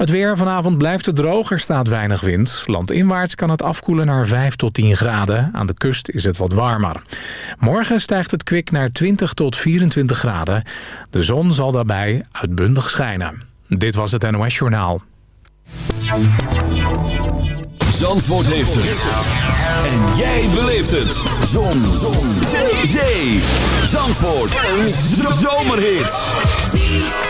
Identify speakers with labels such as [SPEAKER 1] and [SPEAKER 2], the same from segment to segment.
[SPEAKER 1] Het weer vanavond blijft het droog, er staat weinig wind. Landinwaarts kan het afkoelen naar 5 tot 10 graden. Aan de kust is het wat warmer. Morgen stijgt het kwik naar 20 tot 24 graden. De zon zal daarbij uitbundig schijnen. Dit was het NOS Journaal.
[SPEAKER 2] Zandvoort heeft het. En jij beleeft het. Zon. zon. Zee. Zandvoort. Een zomerhit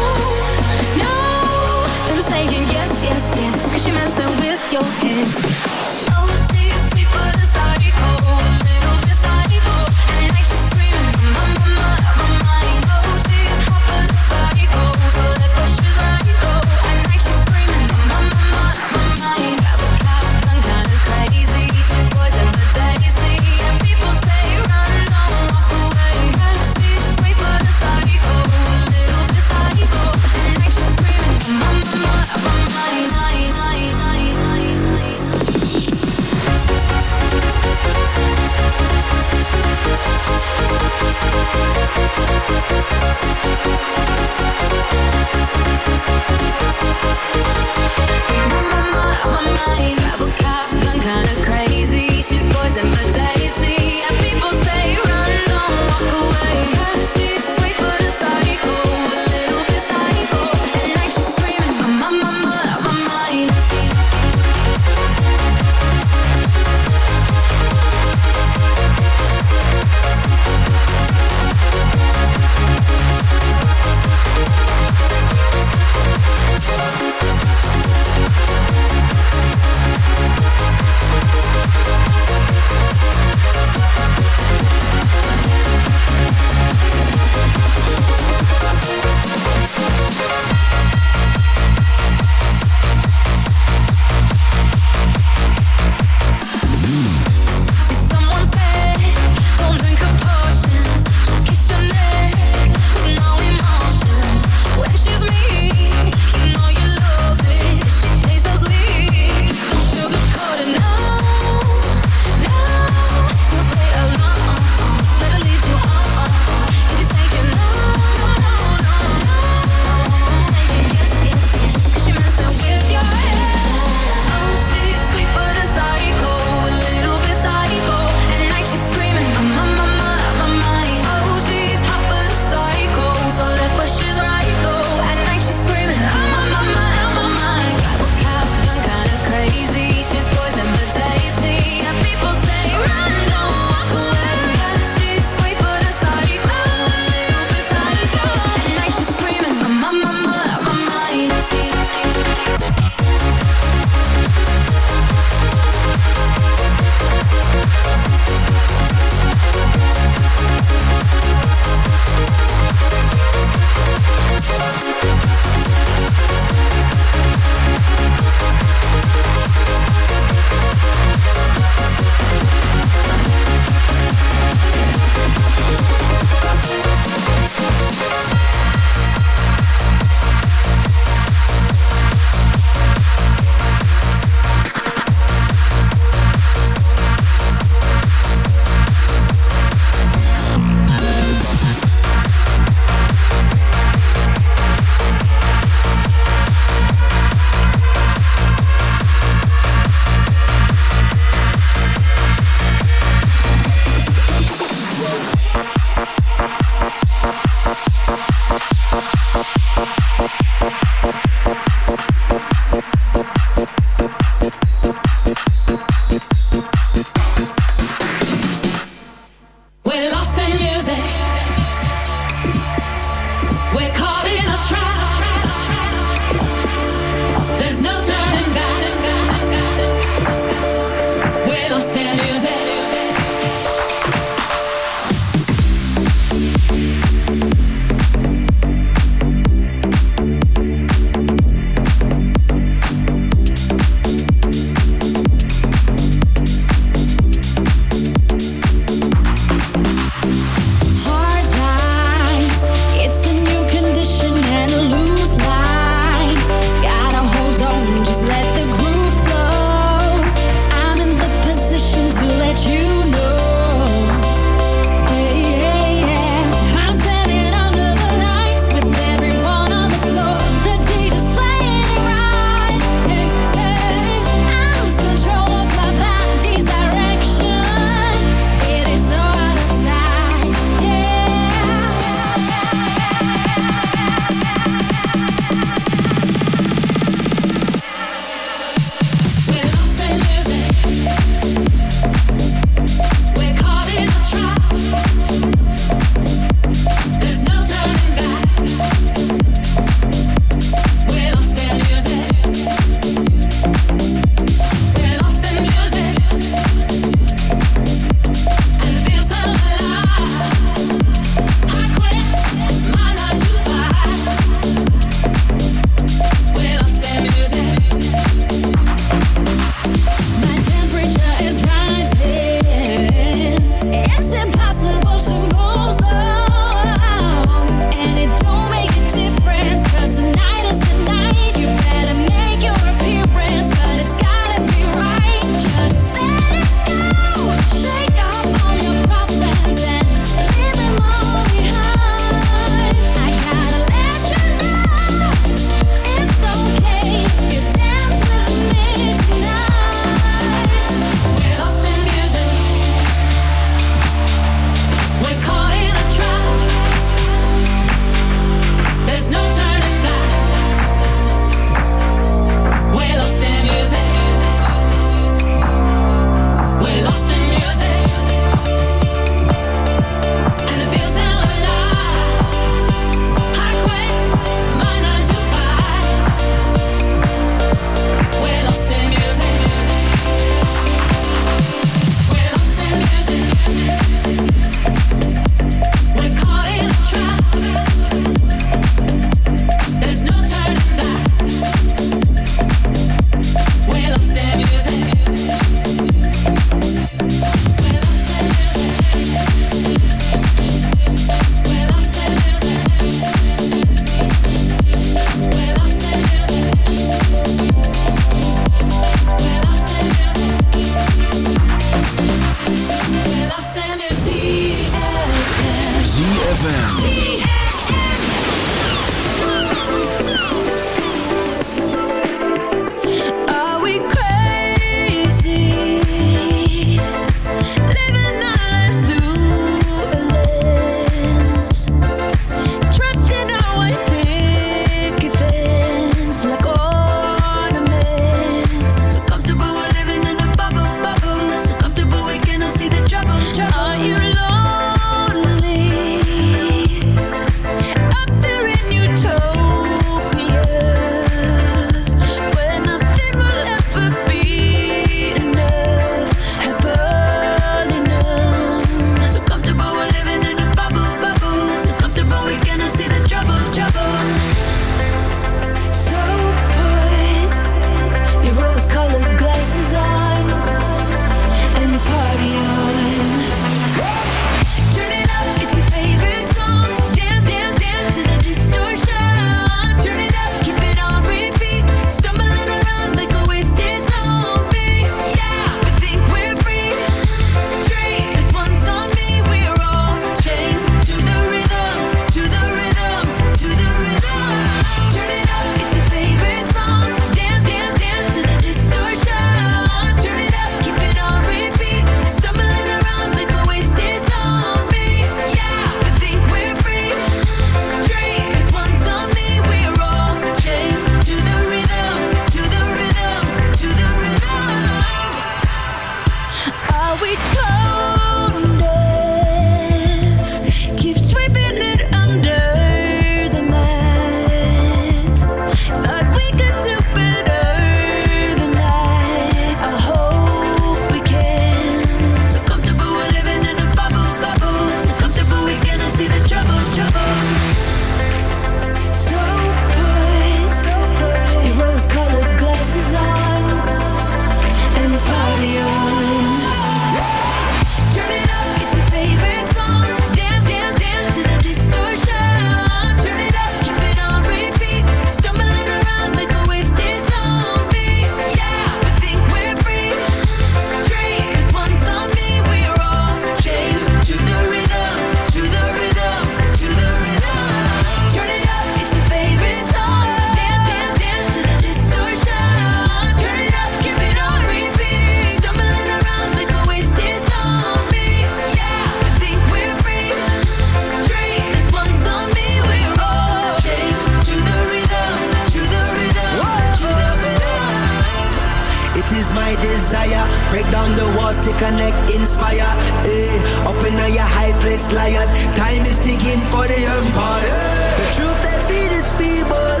[SPEAKER 3] is my desire. Break down the walls to connect,
[SPEAKER 4] inspire. Eh, up in your high place, liars. Time is ticking for the empire. The truth they feed is feeble,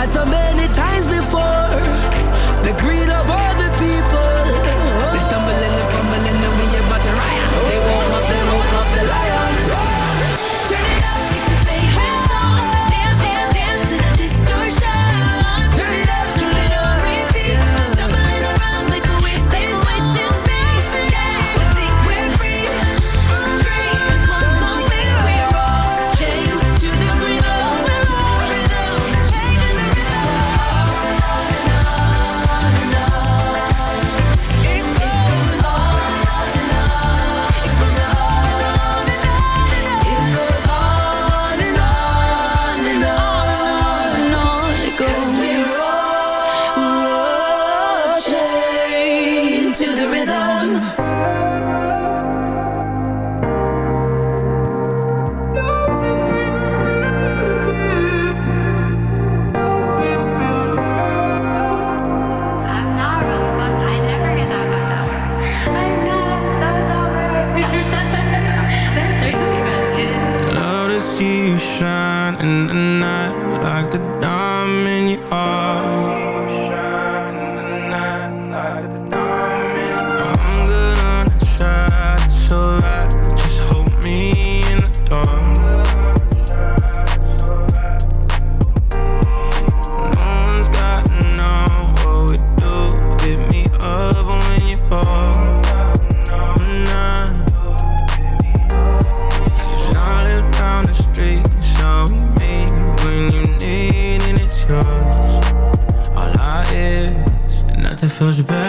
[SPEAKER 4] as so many times before. The greed of all cause you're bad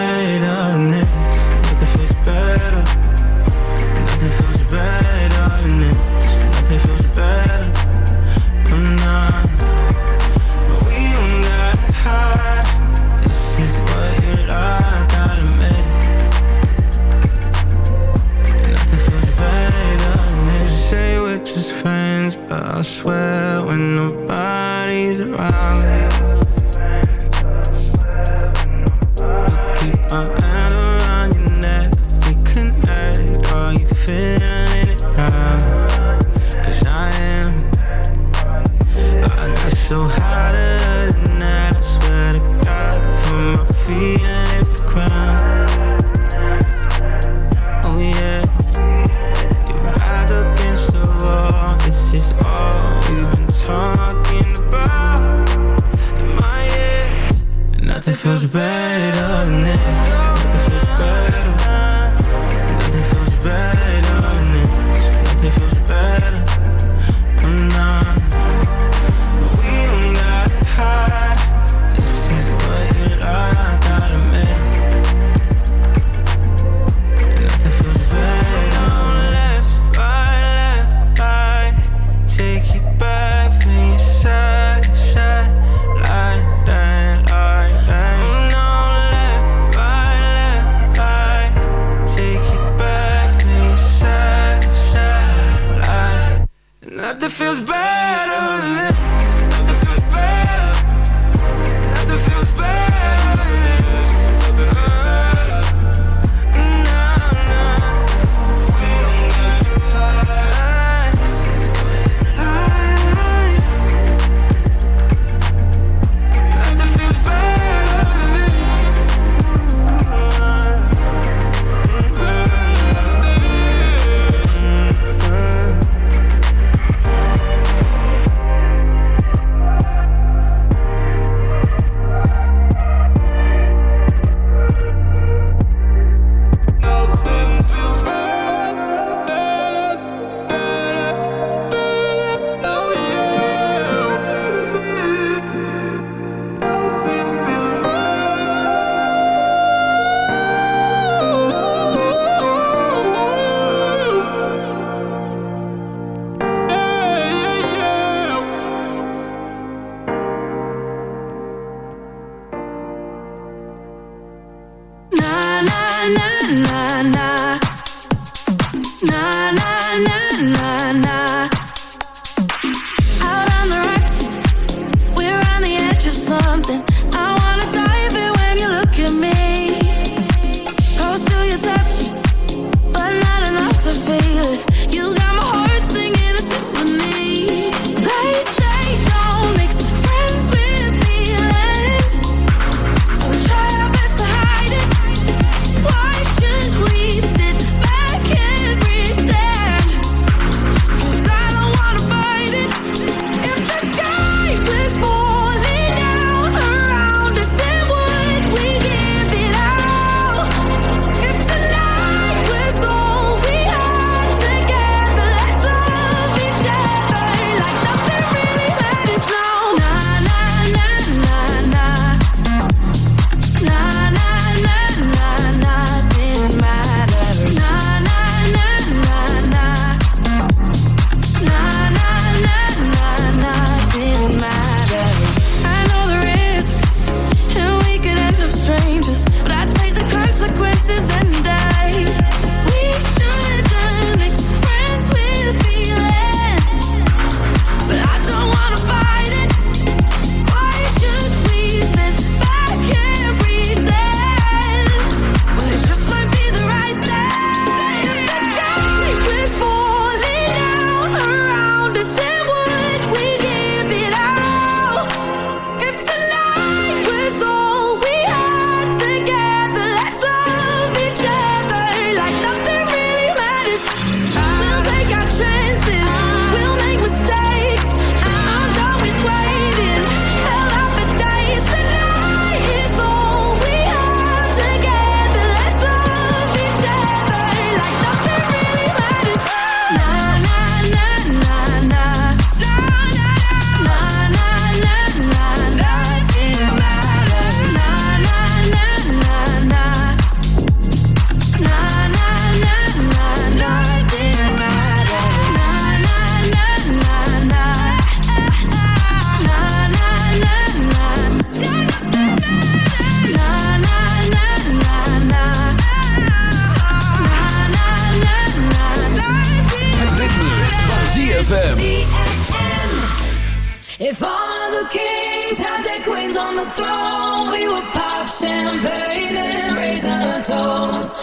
[SPEAKER 4] paid and raising a toast.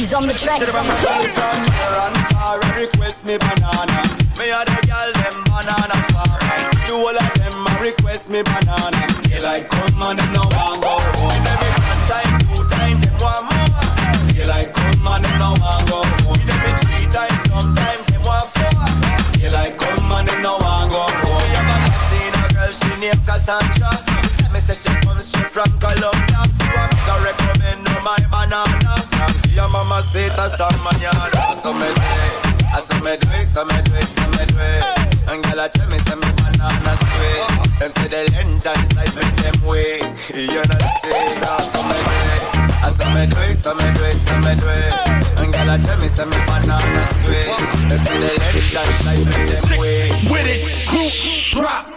[SPEAKER 5] Sleaze on the track.
[SPEAKER 6] From and far, request me banana. Me a the girl them banana farmer. Do all of them a request me banana. Daylight come and them no want go home. Every one time, two time, them want more. Daylight come and them no want go home. Every three times, sometime them want four. Daylight come and them no want go home. Me have a seen a girl, she named Cassandra. She tell me say she comes straight from Colombia. So I'm gonna recommend her my banana. Your mama say that's the manana. So me do it, I so me do it, so me do it, so me it. And girl, I tell me say me banana sweet. Them say the length and size make them way. You know say so me do it. I so me do it, so me do it, so me it. And girl, I tell me say me banana sweet. Them say the length and size make them way.
[SPEAKER 2] With it, crew, drop.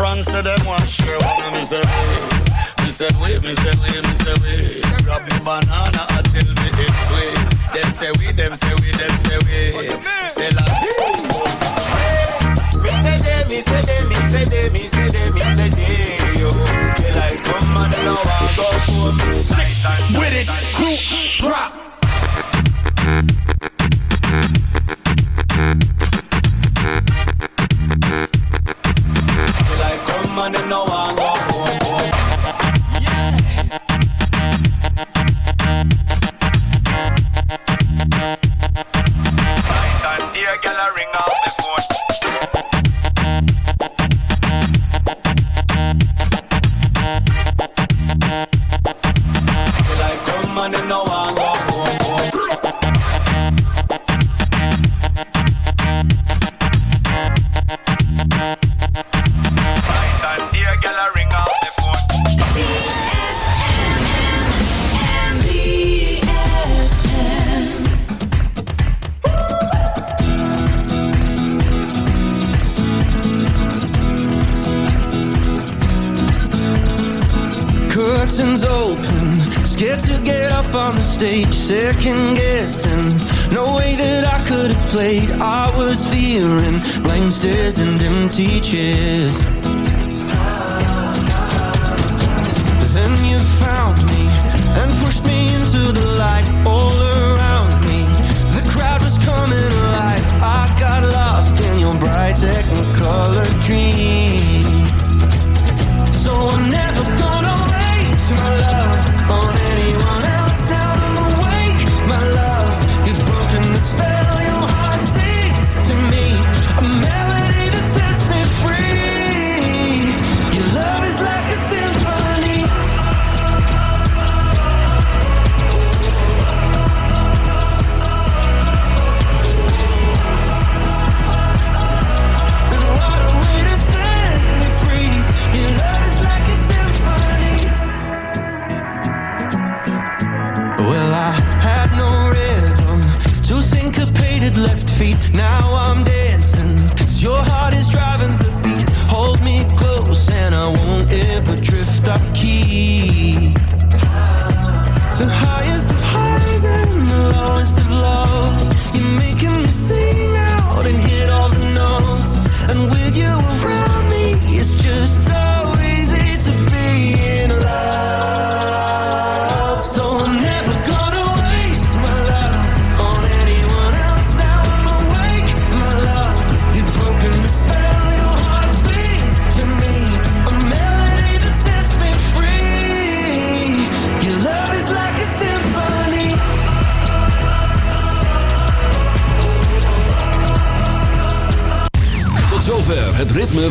[SPEAKER 7] France, say them want share one. And me say, hey. me say, wait, me say, wait, me say, wait. Grab me banana, I tell me it's way. Them say we, them say we, them say we. Say la,
[SPEAKER 6] Me say they, me say they, me say they, me say they, me say they, yo. They like come and them no want go home.
[SPEAKER 2] With it, crew,